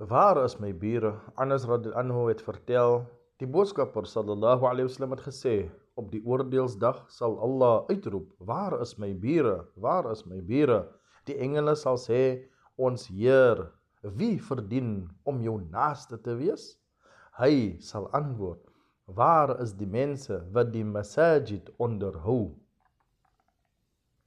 Waar is my bure? Anas radhiyallahu het vertel, die boodskapper sallallahu alaihi wasallam het gesê, op die oordeelsdag sal Allah uitroep, waar is my bure? Waar is my bure? Die engele sal sê, ons Heer, wie verdien om jou naaste te wees? Hy sal antwoord, waar is die mense wat die masajid onderhou?